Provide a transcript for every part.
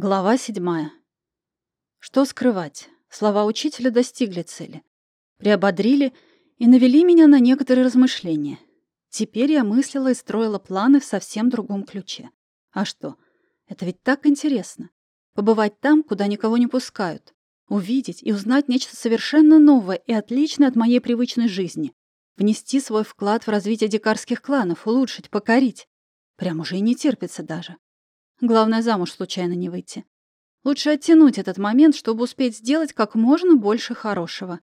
Глава седьмая. Что скрывать? Слова учителя достигли цели. Приободрили и навели меня на некоторые размышления. Теперь я мыслила и строила планы в совсем другом ключе. А что? Это ведь так интересно. Побывать там, куда никого не пускают. Увидеть и узнать нечто совершенно новое и отличное от моей привычной жизни. Внести свой вклад в развитие дикарских кланов, улучшить, покорить. Прям уже и не терпится даже. Главное, замуж случайно не выйти. Лучше оттянуть этот момент, чтобы успеть сделать как можно больше хорошего.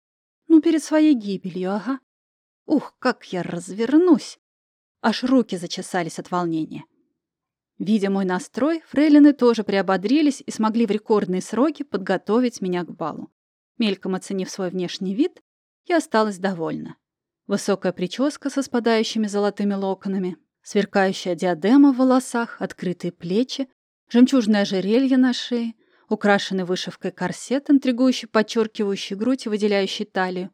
Ну, перед своей гибелью, ага. Ух, как я развернусь! Аж руки зачесались от волнения. Видя мой настрой, фрейлины тоже приободрились и смогли в рекордные сроки подготовить меня к балу. Мельком оценив свой внешний вид, я осталась довольна. Высокая прическа со спадающими золотыми локонами, Сверкающая диадема в волосах, открытые плечи, жемчужное ожерелье на шее, украшенный вышивкой корсет, интригующий, подчеркивающий грудь и выделяющий талию,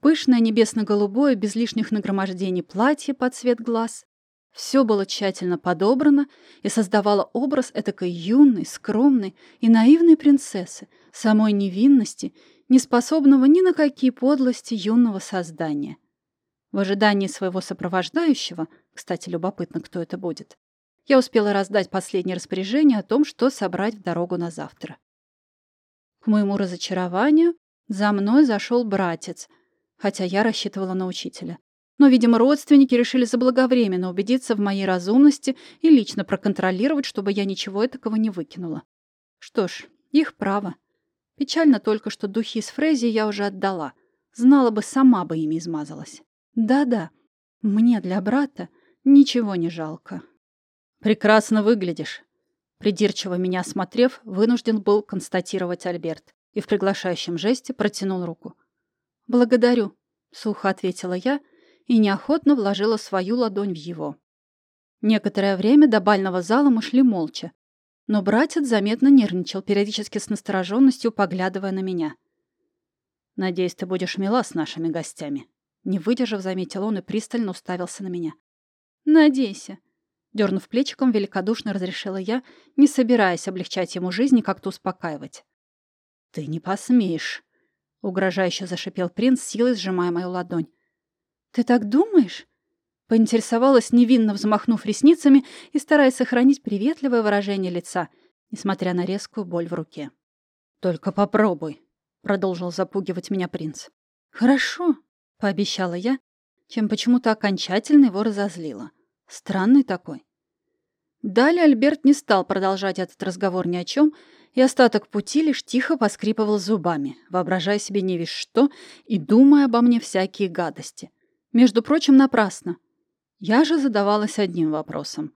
пышное небесно-голубое, без лишних нагромождений платье под цвет глаз. Все было тщательно подобрано и создавало образ этакой юной, скромной и наивной принцессы, самой невинности, не способного ни на какие подлости юного создания. В ожидании своего сопровождающего – кстати, любопытно, кто это будет. Я успела раздать последнее распоряжение о том, что собрать в дорогу на завтра. К моему разочарованию за мной зашел братец, хотя я рассчитывала на учителя. Но, видимо, родственники решили заблаговременно убедиться в моей разумности и лично проконтролировать, чтобы я ничего такого не выкинула. Что ж, их право. Печально только, что духи с Фрези я уже отдала. Знала бы, сама бы ими измазалась. Да-да, мне для брата Ничего не жалко. Прекрасно выглядишь. Придирчиво меня осмотрев, вынужден был констатировать Альберт и в приглашающем жесте протянул руку. «Благодарю», — сухо ответила я и неохотно вложила свою ладонь в его. Некоторое время до бального зала мы шли молча, но братец заметно нервничал, периодически с настороженностью поглядывая на меня. «Надеюсь, ты будешь мила с нашими гостями», — не выдержав, заметил он и пристально уставился на меня. «Надейся», — дернув плечиком, великодушно разрешила я, не собираясь облегчать ему жизнь и как-то успокаивать. «Ты не посмеешь», — угрожающе зашипел принц, силой сжимая мою ладонь. «Ты так думаешь?» Поинтересовалась, невинно взмахнув ресницами и стараясь сохранить приветливое выражение лица, несмотря на резкую боль в руке. «Только попробуй», — продолжил запугивать меня принц. «Хорошо», — пообещала я, чем почему-то окончательно его разозлило. Странный такой. Далее Альберт не стал продолжать этот разговор ни о чем, и остаток пути лишь тихо поскрипывал зубами, воображая себе не весь что и думая обо мне всякие гадости. Между прочим, напрасно. Я же задавалась одним вопросом.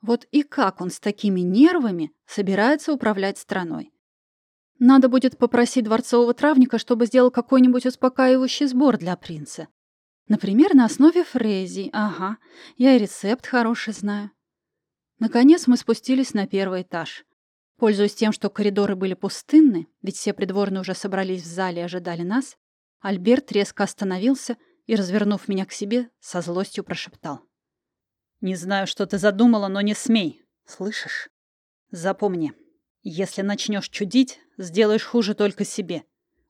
Вот и как он с такими нервами собирается управлять страной? Надо будет попросить дворцового травника, чтобы сделал какой-нибудь успокаивающий сбор для принца. Например, на основе фрези. Ага, я и рецепт хороший знаю. Наконец мы спустились на первый этаж. Пользуясь тем, что коридоры были пустынны, ведь все придворные уже собрались в зале и ожидали нас, Альберт резко остановился и, развернув меня к себе, со злостью прошептал. «Не знаю, что ты задумала, но не смей. Слышишь? Запомни, если начнешь чудить, сделаешь хуже только себе.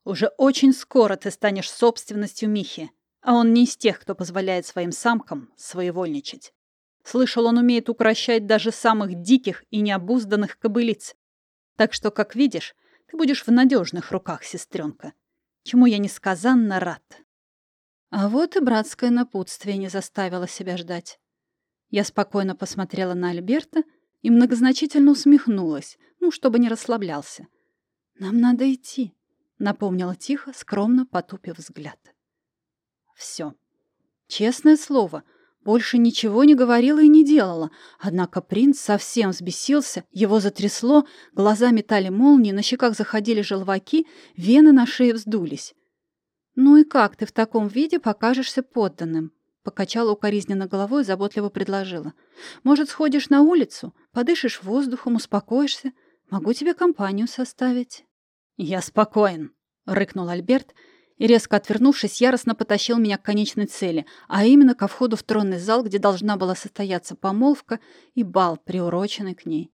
Уже очень скоро ты станешь собственностью Михи. А он не из тех, кто позволяет своим самкам своевольничать. Слышал, он умеет укращать даже самых диких и необузданных кобылиц. Так что, как видишь, ты будешь в надежных руках, сестренка. Чему я несказанно рад. А вот и братское напутствие не заставило себя ждать. Я спокойно посмотрела на Альберта и многозначительно усмехнулась, ну, чтобы не расслаблялся. «Нам надо идти», — напомнила тихо, скромно потупив взгляд. Все. Честное слово, больше ничего не говорила и не делала. Однако принц совсем взбесился, его затрясло, глаза метали молнии, на щеках заходили желваки, вены на шее вздулись. «Ну и как ты в таком виде покажешься подданным?» Покачала укоризненно головой и заботливо предложила. «Может, сходишь на улицу, подышишь воздухом, успокоишься? Могу тебе компанию составить». «Я спокоен», — рыкнул Альберт, — и, резко отвернувшись, яростно потащил меня к конечной цели, а именно ко входу в тронный зал, где должна была состояться помолвка и бал, приуроченный к ней.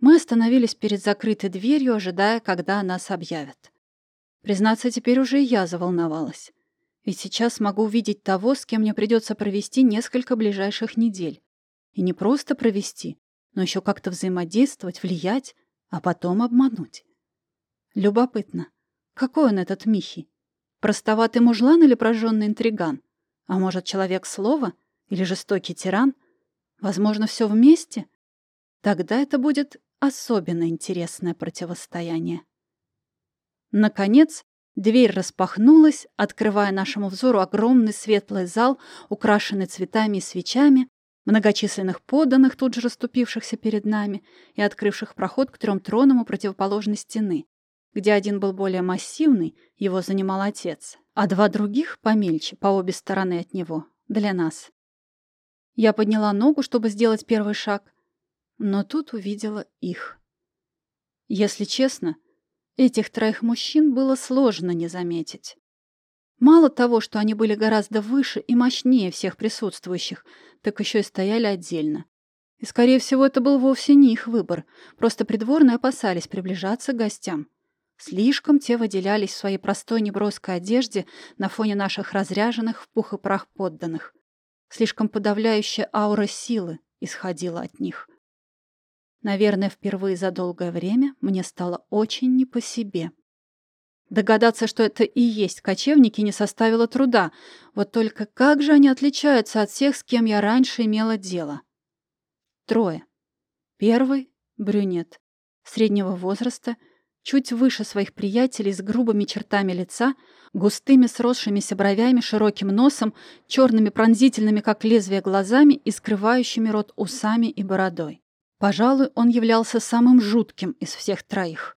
Мы остановились перед закрытой дверью, ожидая, когда нас объявят. Признаться, теперь уже и я заволновалась. Ведь сейчас могу увидеть того, с кем мне придется провести несколько ближайших недель. И не просто провести, но еще как-то взаимодействовать, влиять, а потом обмануть. Любопытно, какой он этот Михи? Простоватый мужлан или прожженный интриган? А может, человек слова или жестокий тиран? Возможно, все вместе? Тогда это будет особенно интересное противостояние. Наконец, дверь распахнулась, открывая нашему взору огромный светлый зал, украшенный цветами и свечами, многочисленных подданных, тут же расступившихся перед нами и открывших проход к трем тронам у противоположной стены, где один был более массивный, его занимал отец, а два других, помельче, по обе стороны от него, для нас. Я подняла ногу, чтобы сделать первый шаг, но тут увидела их. Если честно, Этих троих мужчин было сложно не заметить. Мало того, что они были гораздо выше и мощнее всех присутствующих, так еще и стояли отдельно. И, скорее всего, это был вовсе не их выбор, просто придворные опасались приближаться к гостям. Слишком те выделялись в своей простой неброской одежде на фоне наших разряженных в пух и прах подданных. Слишком подавляющая аура силы исходила от них. Наверное, впервые за долгое время мне стало очень не по себе. Догадаться, что это и есть кочевники, не составило труда. Вот только как же они отличаются от всех, с кем я раньше имела дело? Трое. Первый — брюнет, среднего возраста, чуть выше своих приятелей с грубыми чертами лица, густыми сросшимися бровями, широким носом, черными пронзительными, как лезвие, глазами и скрывающими рот усами и бородой. Пожалуй, он являлся самым жутким из всех троих.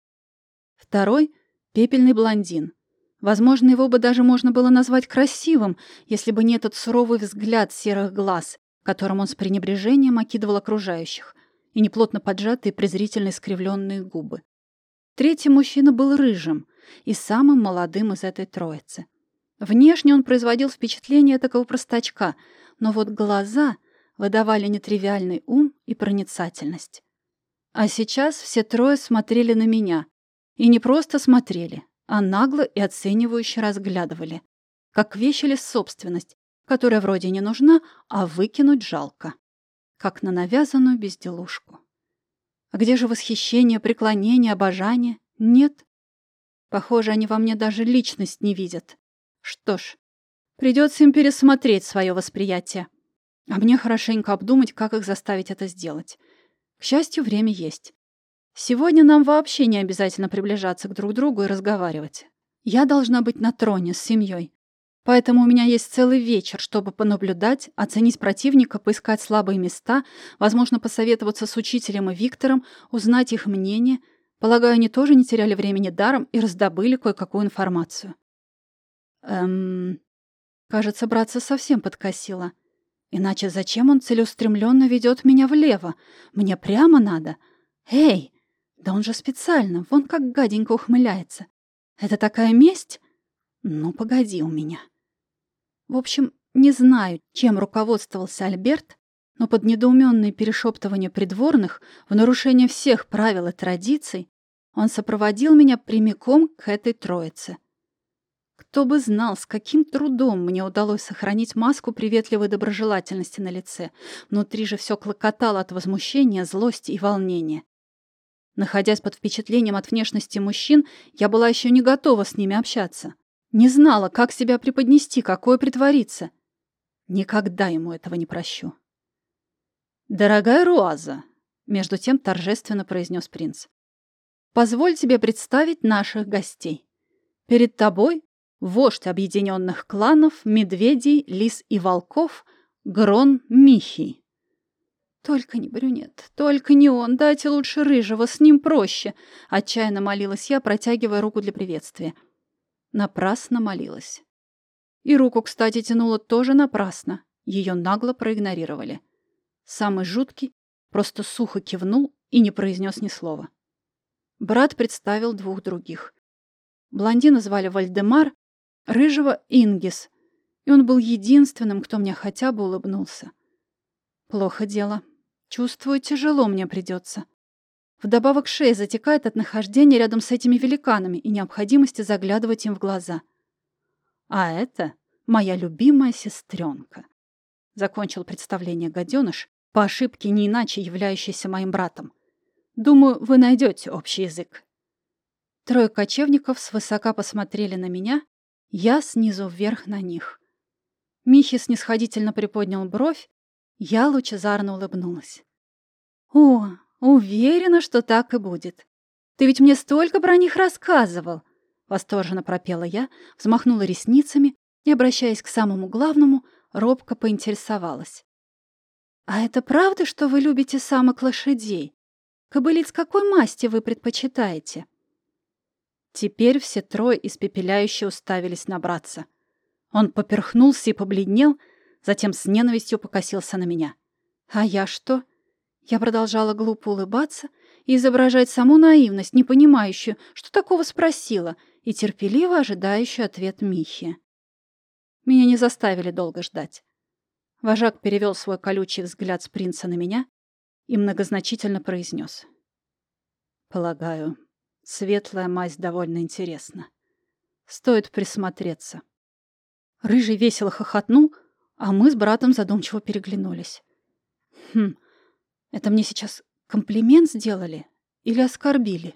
Второй — пепельный блондин. Возможно, его бы даже можно было назвать красивым, если бы не этот суровый взгляд серых глаз, которым он с пренебрежением окидывал окружающих, и неплотно поджатые презрительно искривленные губы. Третий мужчина был рыжим и самым молодым из этой троицы. Внешне он производил впечатление такого простачка, но вот глаза — выдавали нетривиальный ум и проницательность. А сейчас все трое смотрели на меня. И не просто смотрели, а нагло и оценивающе разглядывали. Как вещили собственность, которая вроде не нужна, а выкинуть жалко. Как на навязанную безделушку. А где же восхищение, преклонение, обожание? Нет. Похоже, они во мне даже личность не видят. Что ж, придется им пересмотреть свое восприятие. А мне хорошенько обдумать, как их заставить это сделать. К счастью, время есть. Сегодня нам вообще не обязательно приближаться к друг другу и разговаривать. Я должна быть на троне с семьей. Поэтому у меня есть целый вечер, чтобы понаблюдать, оценить противника, поискать слабые места, возможно, посоветоваться с учителем и Виктором, узнать их мнение. Полагаю, они тоже не теряли времени даром и раздобыли кое-какую информацию. Эм... Кажется, братца совсем подкосила. Иначе зачем он целеустремленно ведет меня влево? Мне прямо надо. Эй! Да он же специально, вон как гаденько ухмыляется. Это такая месть? Ну, погоди у меня. В общем, не знаю, чем руководствовался Альберт, но под недоуменные перешептывания придворных, в нарушение всех правил и традиций, он сопроводил меня прямиком к этой троице — кто бы знал, с каким трудом мне удалось сохранить маску приветливой доброжелательности на лице. Внутри же все клокотало от возмущения, злости и волнения. Находясь под впечатлением от внешности мужчин, я была еще не готова с ними общаться. Не знала, как себя преподнести, какое притвориться. Никогда ему этого не прощу. «Дорогая Руаза», — между тем торжественно произнес принц, — «позволь тебе представить наших гостей. Перед тобой вождь объединенных кланов, медведей, лис и волков, Грон Михий. «Только не брюнет, только не он, дайте лучше рыжего, с ним проще!» Отчаянно молилась я, протягивая руку для приветствия. Напрасно молилась. И руку, кстати, тянула тоже напрасно. Ее нагло проигнорировали. Самый жуткий просто сухо кивнул и не произнес ни слова. Брат представил двух других. Блондина звали Вальдемар, Рыжего Ингис, и он был единственным, кто мне хотя бы улыбнулся. Плохо дело. Чувствую, тяжело мне придется. Вдобавок шея затекает от нахождения рядом с этими великанами и необходимости заглядывать им в глаза. А это моя любимая сестренка. Закончил представление гаденыш, по ошибке не иначе являющийся моим братом. Думаю, вы найдете общий язык. Трое кочевников свысока посмотрели на меня, я снизу вверх на них. Михи снисходительно приподнял бровь, я лучезарно улыбнулась. «О, уверена, что так и будет. Ты ведь мне столько про них рассказывал!» Восторженно пропела я, взмахнула ресницами и, обращаясь к самому главному, робко поинтересовалась. «А это правда, что вы любите самок лошадей? Кобылиц какой масти вы предпочитаете?» Теперь все трое испепеляюще уставились на братца. Он поперхнулся и побледнел, затем с ненавистью покосился на меня. «А я что?» Я продолжала глупо улыбаться и изображать саму наивность, не понимающую, что такого спросила, и терпеливо ожидающую ответ Михи. Меня не заставили долго ждать. Вожак перевел свой колючий взгляд с принца на меня и многозначительно произнес. «Полагаю, светлая мазь довольно интересна. Стоит присмотреться». Рыжий весело хохотнул, а мы с братом задумчиво переглянулись. «Хм, это мне сейчас комплимент сделали или оскорбили?»